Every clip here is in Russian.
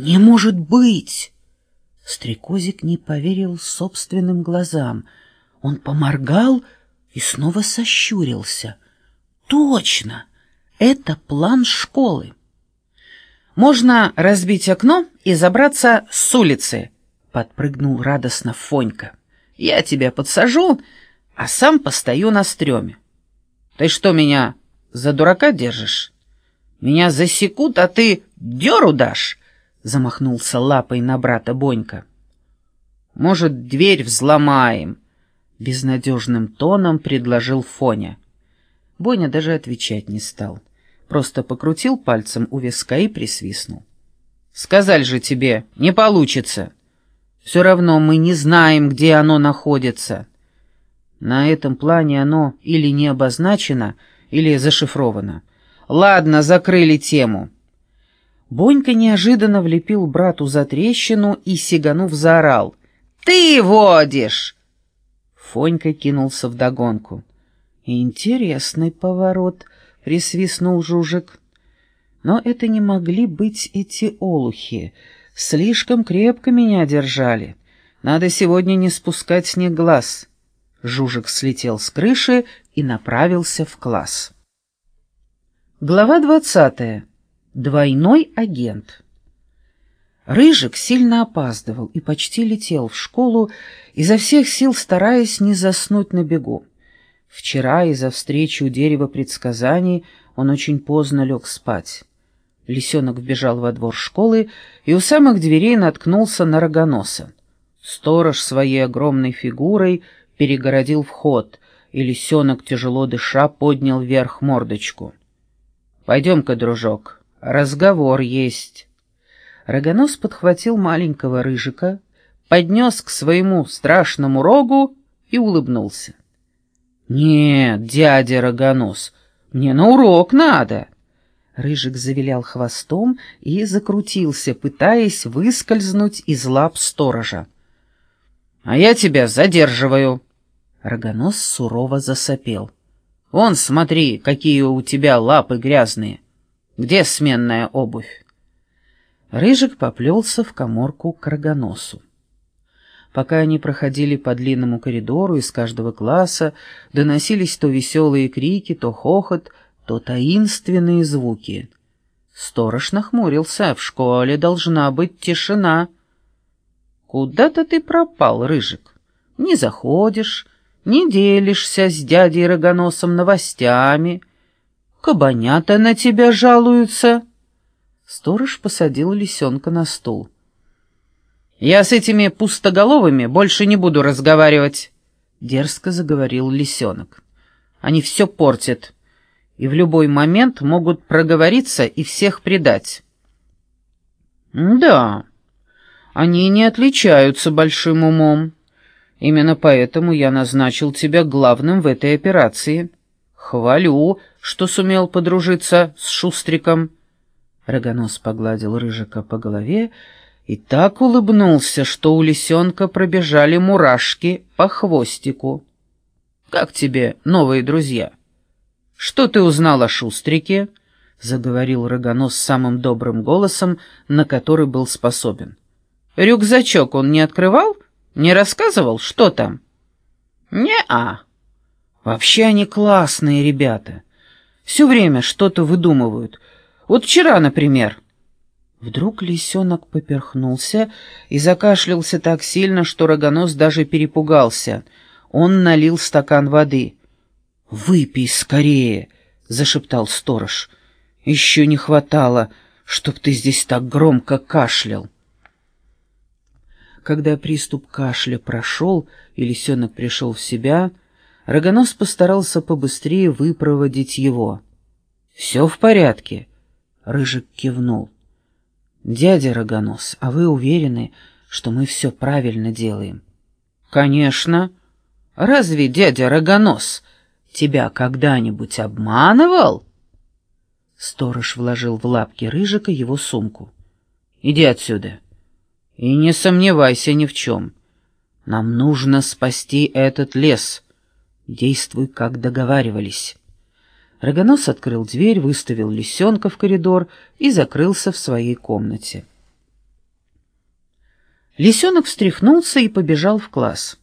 «Не может быть!» Стрекозик не поверил собственным глазам. Он поморгал и снова сощурился. «Точно! Это план школы!» «Можно разбить окно и забраться с улицы», — подпрыгнул радостно Фонька. «Я тебя подсажу, а сам постою на стреме. Ты что, меня за дурака держишь? Меня засекут, а ты дёру дашь?» — замахнулся лапой на брата Бонька. «Может, дверь взломаем?» — безнадежным тоном предложил Фоня. Боня даже отвечать не стал просто покрутил пальцем у виска и присвистнул. «Сказали же тебе, не получится. Все равно мы не знаем, где оно находится. На этом плане оно или не обозначено, или зашифровано. Ладно, закрыли тему». Бонька неожиданно влепил брату за трещину и, сиганув, заорал. «Ты водишь!» Фонька кинулся вдогонку. «Интересный поворот», — присвистнул Жужик. «Но это не могли быть эти олухи. Слишком крепко меня держали. Надо сегодня не спускать с них глаз». Жужик слетел с крыши и направился в класс. Глава двадцатая. Двойной агент. Рыжик сильно опаздывал и почти летел в школу, изо всех сил стараясь не заснуть на бегу. Вчера из-за встречи у дерева предсказаний он очень поздно лег спать. Лисенок вбежал во двор школы и у самых дверей наткнулся на рогоноса. Сторож своей огромной фигурой перегородил вход, и лисенок, тяжело дыша, поднял вверх мордочку. «Пойдем-ка, дружок, разговор есть». Рогонос подхватил маленького рыжика, поднес к своему страшному рогу и улыбнулся. «Нет, дядя Рогонос, мне на урок надо!» Рыжик завилял хвостом и закрутился, пытаясь выскользнуть из лап сторожа. «А я тебя задерживаю!» Рогонос сурово засопел. «Вон, смотри, какие у тебя лапы грязные! Где сменная обувь?» Рыжик поплелся в коморку к рогоносу. Пока они проходили по длинному коридору, из каждого класса доносились то веселые крики, то хохот, то таинственные звуки. Сторож нахмурился, в школе должна быть тишина. «Куда-то ты пропал, Рыжик. Не заходишь, не делишься с дядей Рогоносом новостями. Кабанята на тебя жалуются». Сторож посадил лисенка на стул. «Я с этими пустоголовыми больше не буду разговаривать», — дерзко заговорил лисенок. «Они все портят, и в любой момент могут проговориться и всех предать». «Да, они не отличаются большим умом. Именно поэтому я назначил тебя главным в этой операции. Хвалю, что сумел подружиться с Шустриком». Рогонос погладил Рыжика по голове и так улыбнулся, что у лисенка пробежали мурашки по хвостику. «Как тебе, новые друзья? Что ты узнал о Шустрике?» — заговорил Рогонос самым добрым голосом, на который был способен. «Рюкзачок он не открывал? Не рассказывал, что там?» «Не-а. Вообще они классные ребята. Все время что-то выдумывают. Вот вчера, например...» Вдруг лисенок поперхнулся и закашлялся так сильно, что рогонос даже перепугался. Он налил стакан воды. «Выпей скорее!» — зашептал сторож. «Еще не хватало, чтоб ты здесь так громко кашлял». Когда приступ кашля прошел и лисенок пришел в себя, рогонос постарался побыстрее выпроводить его. «Все в порядке?» — Рыжик кивнул. «Дядя Рогонос, а вы уверены, что мы все правильно делаем?» «Конечно. Разве дядя Рогонос тебя когда-нибудь обманывал?» Сторож вложил в лапки Рыжика его сумку. «Иди отсюда. И не сомневайся ни в чем. Нам нужно спасти этот лес. Действуй, как договаривались». Рогонос открыл дверь, выставил лисенка в коридор и закрылся в своей комнате. Лисенок встряхнулся и побежал в класс.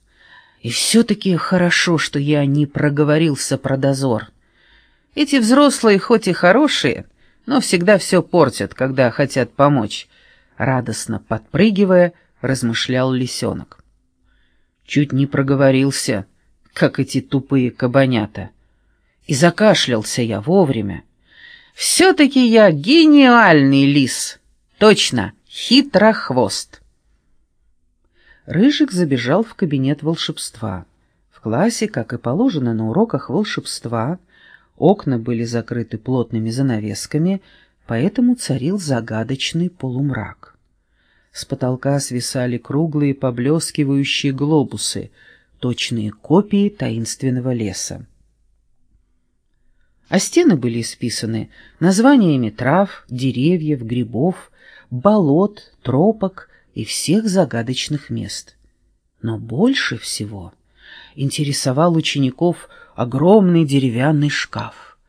И все-таки хорошо, что я не проговорился про дозор. Эти взрослые хоть и хорошие, но всегда все портят, когда хотят помочь. Радостно подпрыгивая, размышлял лисенок. Чуть не проговорился, как эти тупые кабанята. И закашлялся я вовремя. Все-таки я гениальный лис. Точно, хитрохвост. Рыжик забежал в кабинет волшебства. В классе, как и положено на уроках волшебства, окна были закрыты плотными занавесками, поэтому царил загадочный полумрак. С потолка свисали круглые поблескивающие глобусы, точные копии таинственного леса. А стены были исписаны названиями трав, деревьев, грибов, болот, тропок и всех загадочных мест. Но больше всего интересовал учеников огромный деревянный шкаф.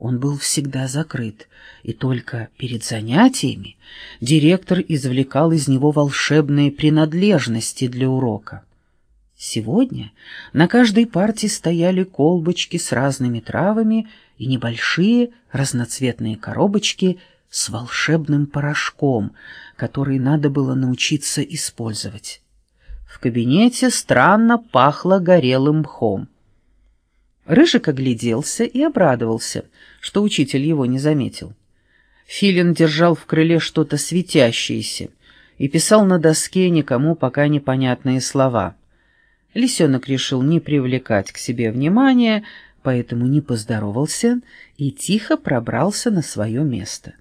Он был всегда закрыт, и только перед занятиями директор извлекал из него волшебные принадлежности для урока. Сегодня на каждой парте стояли колбочки с разными травами и небольшие разноцветные коробочки с волшебным порошком, который надо было научиться использовать. В кабинете странно пахло горелым мхом. Рыжик огляделся и обрадовался, что учитель его не заметил. Филин держал в крыле что-то светящееся и писал на доске никому пока непонятные слова. Лисенок решил не привлекать к себе внимания, поэтому не поздоровался и тихо пробрался на свое место.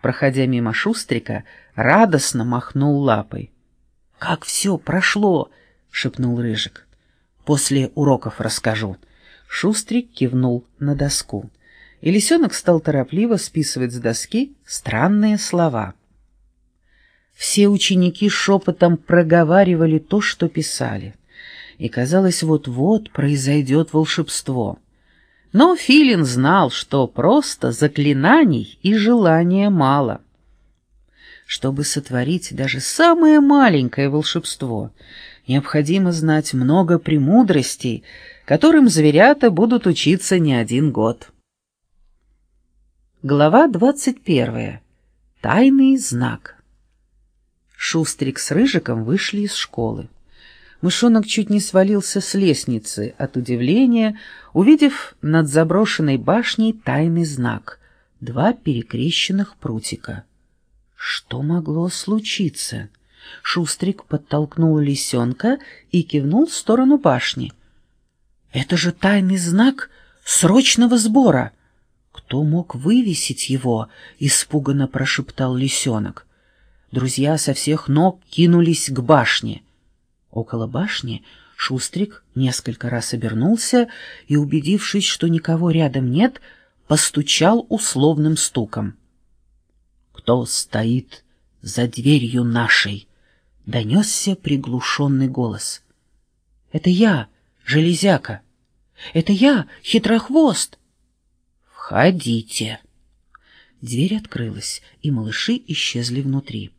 Проходя мимо Шустрика, радостно махнул лапой. «Как все прошло!» — шепнул Рыжик. «После уроков расскажу». Шустрик кивнул на доску, и лисенок стал торопливо списывать с доски странные слова. Все ученики шепотом проговаривали то, что писали, и казалось, вот-вот произойдет волшебство. Но Филин знал, что просто заклинаний и желания мало. Чтобы сотворить даже самое маленькое волшебство, необходимо знать много премудростей, которым зверята будут учиться не один год. Глава двадцать первая. Тайный знак. Шустрик с Рыжиком вышли из школы. Мышонок чуть не свалился с лестницы от удивления, увидев над заброшенной башней тайный знак — два перекрещенных прутика. Что могло случиться? Шустрик подтолкнул лисенка и кивнул в сторону башни. «Это же тайный знак срочного сбора!» «Кто мог вывесить его?» — испуганно прошептал лисенок. Друзья со всех ног кинулись к башне — Около башни Шустрик несколько раз обернулся и, убедившись, что никого рядом нет, постучал условным стуком. «Кто стоит за дверью нашей?» — донесся приглушенный голос. «Это я, Железяка! Это я, Хитрохвост!» «Входите!» Дверь открылась, и малыши исчезли внутри.